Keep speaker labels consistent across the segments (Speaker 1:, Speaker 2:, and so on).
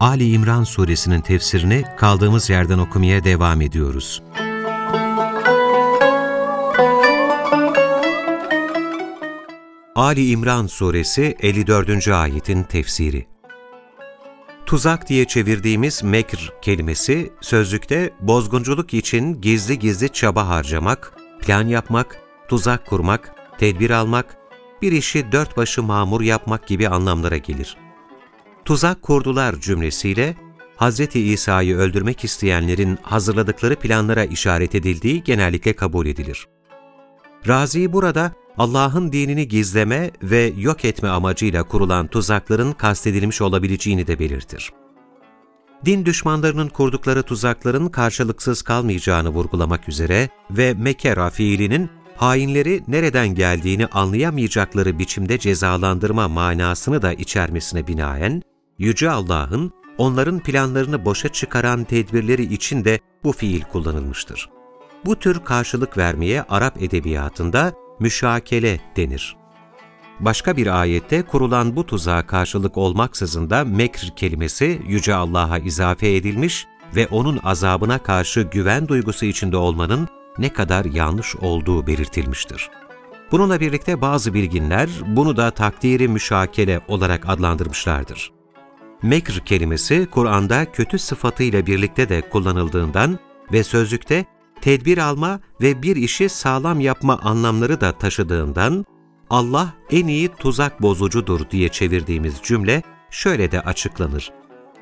Speaker 1: Ali İmran suresinin tefsirini kaldığımız yerden okumaya devam ediyoruz. Ali İmran suresi 54. ayetin tefsiri Tuzak diye çevirdiğimiz mekr kelimesi, sözlükte bozgunculuk için gizli gizli çaba harcamak, plan yapmak, tuzak kurmak, tedbir almak, bir işi dört başı mamur yapmak gibi anlamlara gelir. Tuzak kurdular cümlesiyle, Hz. İsa'yı öldürmek isteyenlerin hazırladıkları planlara işaret edildiği genellikle kabul edilir. Razi burada Allah'ın dinini gizleme ve yok etme amacıyla kurulan tuzakların kastedilmiş olabileceğini de belirtir. Din düşmanlarının kurdukları tuzakların karşılıksız kalmayacağını vurgulamak üzere ve mekera fiilinin hainleri nereden geldiğini anlayamayacakları biçimde cezalandırma manasını da içermesine binaen, Yüce Allah'ın onların planlarını boşa çıkaran tedbirleri için de bu fiil kullanılmıştır. Bu tür karşılık vermeye Arap edebiyatında müşakele denir. Başka bir ayette kurulan bu tuzağa karşılık olmaksızın da mekr kelimesi Yüce Allah'a izafe edilmiş ve O'nun azabına karşı güven duygusu içinde olmanın ne kadar yanlış olduğu belirtilmiştir. Bununla birlikte bazı bilginler bunu da takdiri müşakele olarak adlandırmışlardır. Mekr kelimesi Kur'an'da kötü sıfatıyla birlikte de kullanıldığından ve sözlükte tedbir alma ve bir işi sağlam yapma anlamları da taşıdığından Allah en iyi tuzak bozucudur diye çevirdiğimiz cümle şöyle de açıklanır.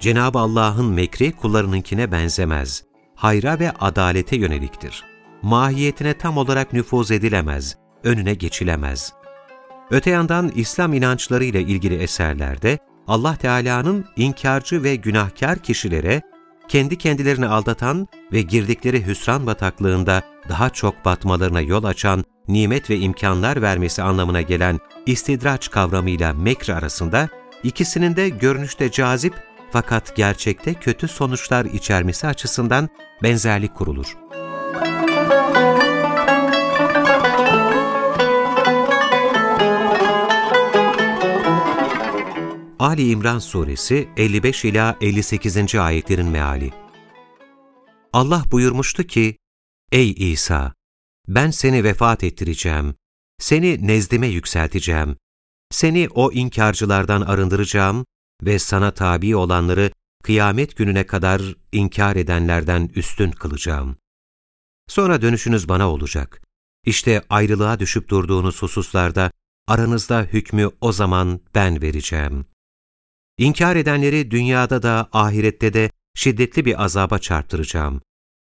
Speaker 1: Cenab-ı Allah'ın mekri kullarınınkine benzemez. Hayra ve adalete yöneliktir mahiyetine tam olarak nüfuz edilemez, önüne geçilemez. Öte yandan İslam inançlarıyla ilgili eserlerde Allah Teala'nın inkarcı ve günahkar kişilere kendi kendilerini aldatan ve girdikleri hüsran bataklığında daha çok batmalarına yol açan nimet ve imkanlar vermesi anlamına gelen istidraç kavramıyla mekr arasında ikisinin de görünüşte cazip fakat gerçekte kötü sonuçlar içermesi açısından benzerlik kurulur. Ali İmran Suresi 55 ila 58. ayetlerin meali. Allah buyurmuştu ki: Ey İsa, ben seni vefat ettireceğim. Seni nezdime yükselteceğim. Seni o inkarcılardan arındıracağım ve sana tabi olanları kıyamet gününe kadar inkar edenlerden üstün kılacağım. Sonra dönüşünüz bana olacak. İşte ayrılığa düşüp durduğunuz hususlarda aranızda hükmü o zaman ben vereceğim. İnkar edenleri dünyada da ahirette de şiddetli bir azaba çarptıracağım.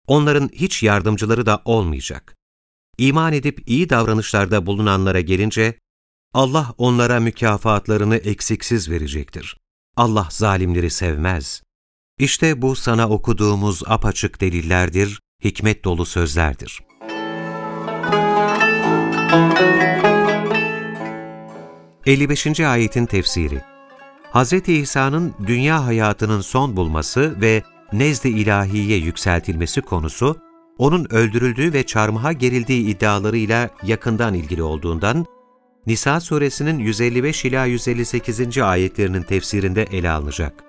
Speaker 1: Onların hiç yardımcıları da olmayacak. İman edip iyi davranışlarda bulunanlara gelince, Allah onlara mükafatlarını eksiksiz verecektir. Allah zalimleri sevmez. İşte bu sana okuduğumuz apaçık delillerdir, hikmet dolu sözlerdir. Müzik 55. Ayetin Tefsiri Hz. İsa'nın dünya hayatının son bulması ve nezd-i ilahiye yükseltilmesi konusu, onun öldürüldüğü ve çarmıha gerildiği iddialarıyla yakından ilgili olduğundan, Nisa suresinin 155 ila 158. ayetlerinin tefsirinde ele alınacak.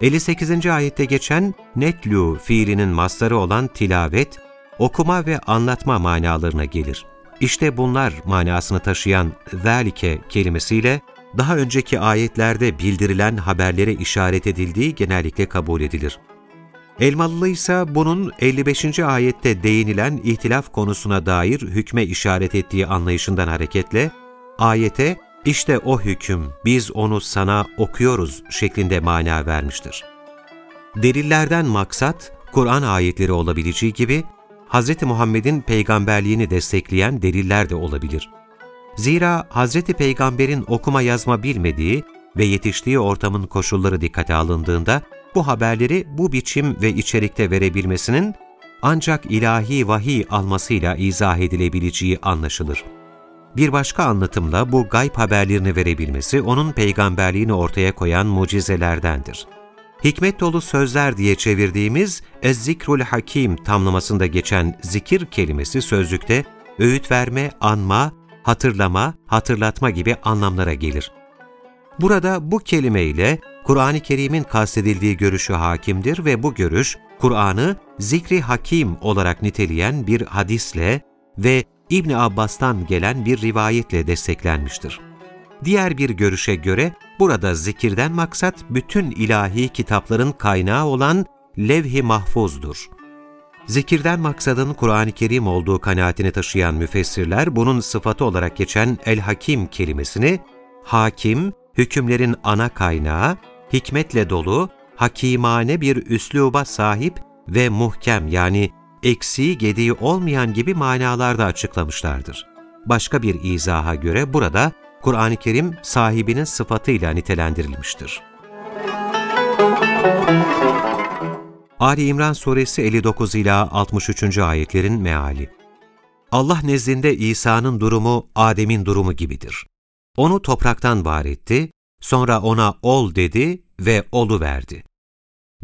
Speaker 1: 58. ayette geçen netlu fiilinin mastarı olan tilavet, okuma ve anlatma manalarına gelir. İşte bunlar manasını taşıyan velike kelimesiyle daha önceki ayetlerde bildirilen haberlere işaret edildiği genellikle kabul edilir. Elmalılı ise bunun 55. ayette değinilen ihtilaf konusuna dair hükme işaret ettiği anlayışından hareketle, ayete işte o hüküm, biz onu sana okuyoruz şeklinde mana vermiştir. Delillerden maksat, Kur'an ayetleri olabileceği gibi, Hz. Muhammed'in peygamberliğini destekleyen deliller de olabilir. Zira Hz. Peygamber'in okuma yazma bilmediği ve yetiştiği ortamın koşulları dikkate alındığında, bu haberleri bu biçim ve içerikte verebilmesinin ancak ilahi vahiy almasıyla izah edilebileceği anlaşılır. Bir başka anlatımla bu gayb haberlerini verebilmesi onun peygamberliğini ortaya koyan mucizelerdendir. Hikmet dolu sözler diye çevirdiğimiz Ez-Zikrul Hakim tamlamasında geçen zikir kelimesi sözlükte öğüt verme, anma, hatırlama, hatırlatma gibi anlamlara gelir. Burada bu kelimeyle Kur'an-ı Kerim'in kastedildiği görüşü hakimdir ve bu görüş, Kur'an'ı zikri hakim olarak niteleyen bir hadisle ve İbn Abbas'tan gelen bir rivayetle desteklenmiştir. Diğer bir görüşe göre burada zikirden maksat bütün ilahi kitapların kaynağı olan levh-i mahfuzdur. Zikirden maksadın Kur'an-ı Kerim olduğu kanaatini taşıyan müfessirler bunun sıfatı olarak geçen el-hakim kelimesini hakim, hükümlerin ana kaynağı, hikmetle dolu, hakimane bir üsluba sahip ve muhkem yani eksiği gediği olmayan gibi manalarda açıklamışlardır. Başka bir izaha göre burada Kur'an-ı Kerim sahibinin sıfatıyla nitelendirilmiştir. Ali İmran Suresi 59 ila 63. ayetlerin meali. Allah nezdinde İsa'nın durumu Adem'in durumu gibidir. Onu topraktan var etti, sonra ona ol dedi ve olu verdi.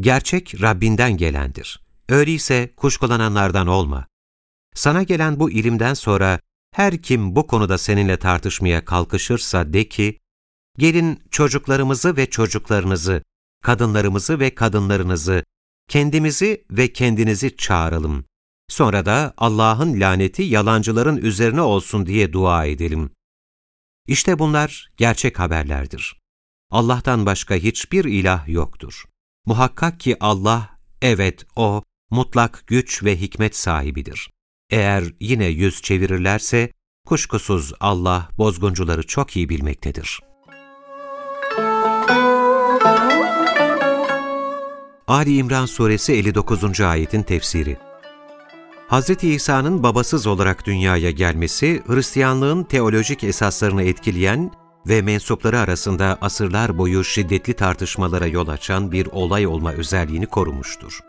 Speaker 1: Gerçek Rabbinden gelendir. Öyleyse kuşkulananlardan olma. Sana gelen bu ilimden sonra her kim bu konuda seninle tartışmaya kalkışırsa de ki, gelin çocuklarımızı ve çocuklarınızı, kadınlarımızı ve kadınlarınızı, kendimizi ve kendinizi çağıralım. Sonra da Allah'ın laneti yalancıların üzerine olsun diye dua edelim. İşte bunlar gerçek haberlerdir. Allah'tan başka hiçbir ilah yoktur. Muhakkak ki Allah, evet O, mutlak güç ve hikmet sahibidir. Eğer yine yüz çevirirlerse, kuşkusuz Allah bozguncuları çok iyi bilmektedir. Ali İmran Suresi 59. ayetin tefsiri Hz. İsa'nın babasız olarak dünyaya gelmesi, Hristiyanlığın teolojik esaslarını etkileyen ve mensupları arasında asırlar boyu şiddetli tartışmalara yol açan bir olay olma özelliğini korumuştur.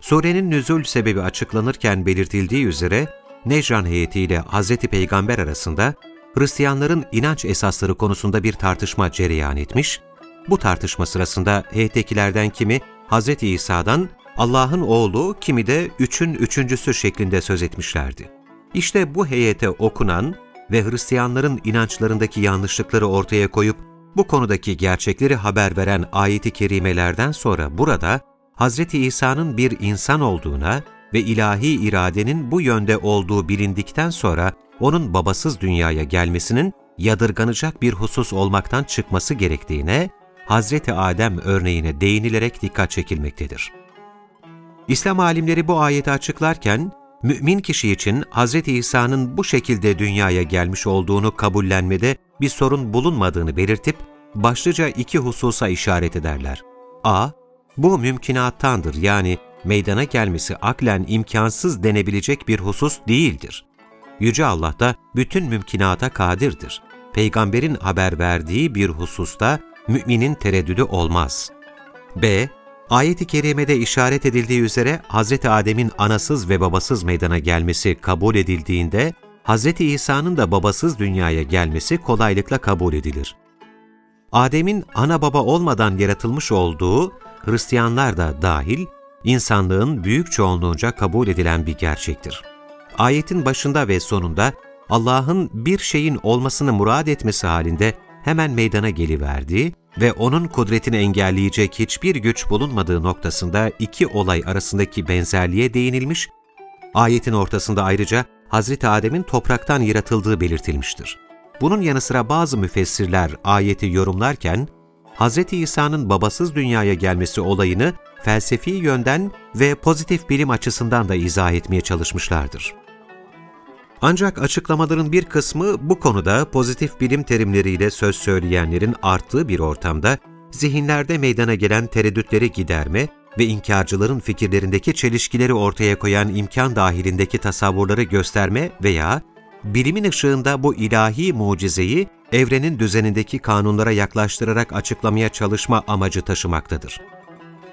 Speaker 1: Surenin nüzul sebebi açıklanırken belirtildiği üzere, Necran heyetiyle Hz. Peygamber arasında Hristiyanların inanç esasları konusunda bir tartışma cereyan etmiş, bu tartışma sırasında heyettekilerden kimi Hz. İsa'dan Allah'ın oğlu, kimi de üçün üçüncüsü şeklinde söz etmişlerdi. İşte bu heyete okunan ve Hristiyanların inançlarındaki yanlışlıkları ortaya koyup bu konudaki gerçekleri haber veren ayeti kerimelerden sonra burada Hz. İsa'nın bir insan olduğuna ve ilahi iradenin bu yönde olduğu bilindikten sonra onun babasız dünyaya gelmesinin yadırganacak bir husus olmaktan çıkması gerektiğine, Hz. Adem örneğine değinilerek dikkat çekilmektedir. İslam alimleri bu ayeti açıklarken, mümin kişi için Hz. İsa'nın bu şekilde dünyaya gelmiş olduğunu kabullenmede bir sorun bulunmadığını belirtip, başlıca iki hususa işaret ederler. a. Bu mümkünattandır yani meydana gelmesi aklen imkansız denebilecek bir husus değildir. Yüce Allah da bütün mümkünata kadirdir. Peygamberin haber verdiği bir hususta müminin tereddüdü olmaz. B. Ayet-i Kerime'de işaret edildiği üzere Hz. Adem'in anasız ve babasız meydana gelmesi kabul edildiğinde, Hz. İsa'nın da babasız dünyaya gelmesi kolaylıkla kabul edilir. Adem'in ana baba olmadan yaratılmış olduğu, Hristiyanlar da dahil, insanlığın büyük çoğunluğunca kabul edilen bir gerçektir. Ayetin başında ve sonunda Allah'ın bir şeyin olmasını murad etmesi halinde hemen meydana geliverdiği ve onun kudretini engelleyecek hiçbir güç bulunmadığı noktasında iki olay arasındaki benzerliğe değinilmiş, ayetin ortasında ayrıca Hz. Adem'in topraktan yaratıldığı belirtilmiştir. Bunun yanı sıra bazı müfessirler ayeti yorumlarken, Hz. İsa'nın babasız dünyaya gelmesi olayını felsefi yönden ve pozitif bilim açısından da izah etmeye çalışmışlardır. Ancak açıklamaların bir kısmı bu konuda pozitif bilim terimleriyle söz söyleyenlerin arttığı bir ortamda zihinlerde meydana gelen tereddütleri giderme ve inkarcıların fikirlerindeki çelişkileri ortaya koyan imkan dahilindeki tasavvurları gösterme veya bilimin ışığında bu ilahi mucizeyi evrenin düzenindeki kanunlara yaklaştırarak açıklamaya çalışma amacı taşımaktadır.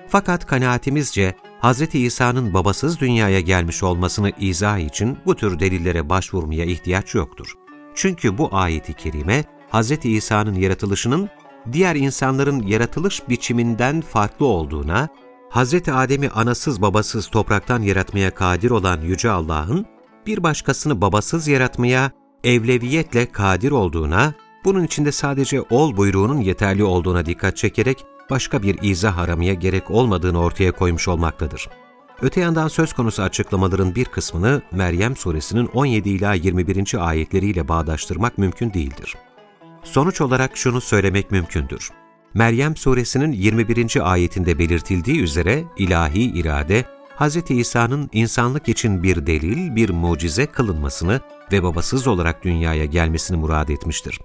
Speaker 1: Fakat kanaatimizce Hz. İsa'nın babasız dünyaya gelmiş olmasını izah için bu tür delillere başvurmaya ihtiyaç yoktur. Çünkü bu ayeti kerime Hz. İsa'nın yaratılışının diğer insanların yaratılış biçiminden farklı olduğuna, Hz. Adem'i anasız babasız topraktan yaratmaya kadir olan Yüce Allah'ın, bir başkasını babasız yaratmaya evleviyetle kadir olduğuna, bunun içinde sadece ol buyruğunun yeterli olduğuna dikkat çekerek başka bir izah aramaya gerek olmadığını ortaya koymuş olmaktadır. Öte yandan söz konusu açıklamaların bir kısmını Meryem suresinin 17 ila 21. ayetleriyle bağdaştırmak mümkün değildir. Sonuç olarak şunu söylemek mümkündür. Meryem suresinin 21. ayetinde belirtildiği üzere ilahi irade, Hz. İsa'nın insanlık için bir delil, bir mucize kılınmasını ve babasız olarak dünyaya gelmesini murad etmiştir.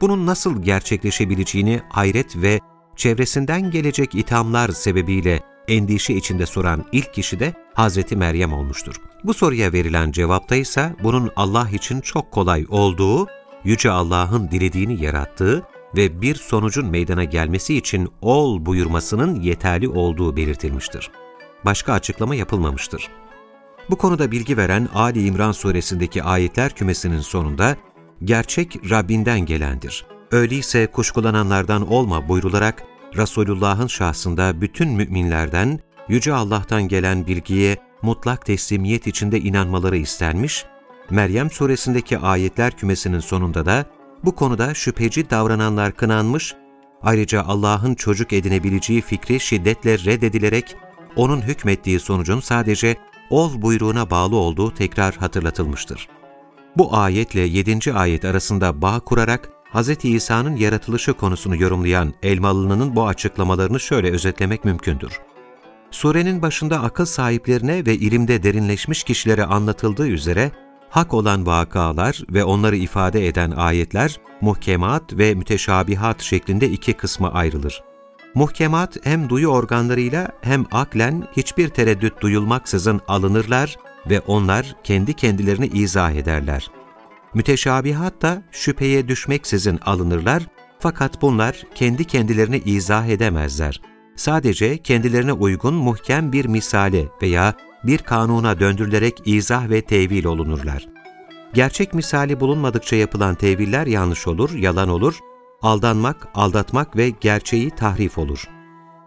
Speaker 1: Bunun nasıl gerçekleşebileceğini hayret ve çevresinden gelecek ithamlar sebebiyle endişe içinde soran ilk kişi de Hz. Meryem olmuştur. Bu soruya verilen cevapta ise bunun Allah için çok kolay olduğu, Yüce Allah'ın dilediğini yarattığı ve bir sonucun meydana gelmesi için ol buyurmasının yeterli olduğu belirtilmiştir. Başka açıklama yapılmamıştır. Bu konuda bilgi veren Ali İmran suresindeki ayetler kümesinin sonunda, gerçek Rabbinden gelendir. Öyleyse kuşkulananlardan olma buyrularak, Resulullah'ın şahsında bütün müminlerden, Yüce Allah'tan gelen bilgiye mutlak teslimiyet içinde inanmaları istenmiş, Meryem suresindeki ayetler kümesinin sonunda da bu konuda şüpheci davrananlar kınanmış, ayrıca Allah'ın çocuk edinebileceği fikri şiddetle reddedilerek, onun hükmettiği sonucun sadece ol buyruğuna bağlı olduğu tekrar hatırlatılmıştır. Bu ayetle 7. ayet arasında bağ kurarak Hz. İsa'nın yaratılışı konusunu yorumlayan Elmalı'nın bu açıklamalarını şöyle özetlemek mümkündür. Surenin başında akıl sahiplerine ve ilimde derinleşmiş kişilere anlatıldığı üzere, hak olan vakalar ve onları ifade eden ayetler, muhkemat ve müteşabihat şeklinde iki kısma ayrılır. Muhkemat hem duyu organlarıyla hem aklen hiçbir tereddüt duyulmaksızın alınırlar ve onlar kendi kendilerini izah ederler. Müteşabihat da şüpheye düşmeksizin alınırlar fakat bunlar kendi kendilerini izah edemezler. Sadece kendilerine uygun muhkem bir misale veya bir kanuna döndürülerek izah ve tevil olunurlar. Gerçek misali bulunmadıkça yapılan teviller yanlış olur, yalan olur, aldanmak, aldatmak ve gerçeği tahrif olur.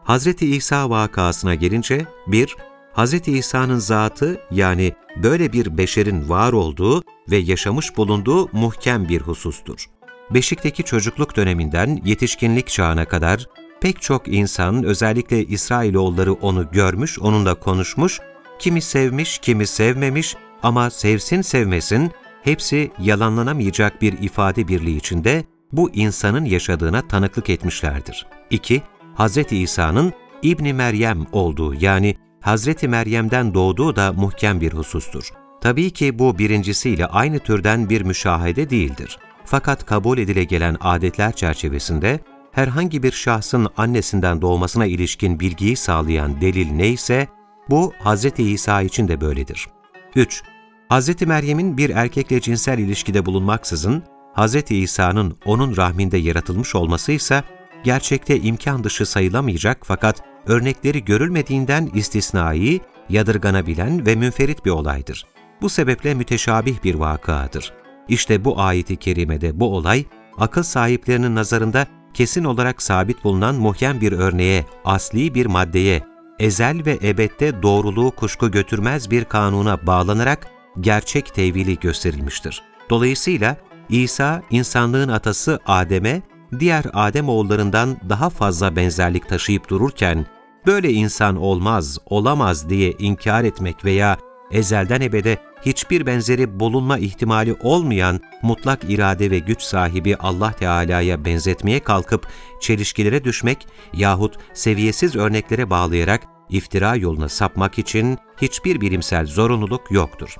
Speaker 1: Hz. İsa vakasına gelince, 1- Hz. İsa'nın zatı yani böyle bir beşerin var olduğu ve yaşamış bulunduğu muhkem bir husustur. Beşik'teki çocukluk döneminden yetişkinlik çağına kadar pek çok insan özellikle İsrailoğulları onu görmüş, onunla konuşmuş, kimi sevmiş, kimi sevmemiş ama sevsin sevmesin hepsi yalanlanamayacak bir ifade birliği içinde bu insanın yaşadığına tanıklık etmişlerdir. 2. Hz. İsa'nın İbni Meryem olduğu yani Hazreti Meryem'den doğduğu da muhkem bir husustur. Tabii ki bu birincisiyle aynı türden bir müşahede değildir. Fakat kabul edile gelen adetler çerçevesinde herhangi bir şahsın annesinden doğmasına ilişkin bilgiyi sağlayan delil neyse, bu Hz. İsa için de böyledir. 3. Hz. Meryem'in bir erkekle cinsel ilişkide bulunmaksızın, Hz. İsa'nın onun rahminde yaratılmış olması ise gerçekte imkan dışı sayılamayacak fakat örnekleri görülmediğinden istisnai, yadırganabilen ve münferit bir olaydır. Bu sebeple müteşabih bir vakadır. İşte bu ayeti kerimede bu olay, akıl sahiplerinin nazarında kesin olarak sabit bulunan muhkem bir örneğe, asli bir maddeye, ezel ve ebette doğruluğu kuşku götürmez bir kanuna bağlanarak gerçek tevili gösterilmiştir. Dolayısıyla İsa, insanlığın atası Adem'e, diğer Adem oğullarından daha fazla benzerlik taşıyıp dururken, böyle insan olmaz, olamaz diye inkar etmek veya ezelden ebede hiçbir benzeri bulunma ihtimali olmayan mutlak irade ve güç sahibi Allah Teala'ya benzetmeye kalkıp çelişkilere düşmek yahut seviyesiz örneklere bağlayarak iftira yoluna sapmak için hiçbir bilimsel zorunluluk yoktur.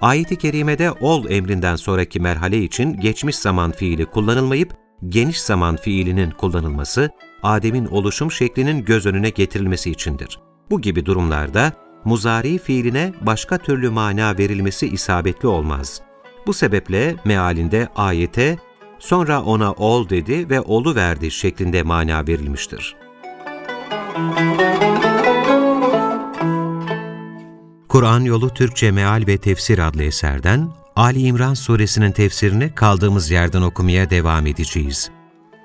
Speaker 1: Ayet-i Kerime'de ol emrinden sonraki merhale için geçmiş zaman fiili kullanılmayıp geniş zaman fiilinin kullanılması, Adem'in oluşum şeklinin göz önüne getirilmesi içindir. Bu gibi durumlarda muzari fiiline başka türlü mana verilmesi isabetli olmaz. Bu sebeple mealinde ayete, sonra ona ol dedi ve olu verdi şeklinde mana verilmiştir. Kur'an Yolu Türkçe Meal ve Tefsir adlı eserden Ali İmran suresinin tefsirini kaldığımız yerden okumaya devam edeceğiz.